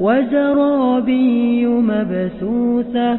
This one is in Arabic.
وزرابي مبثوثة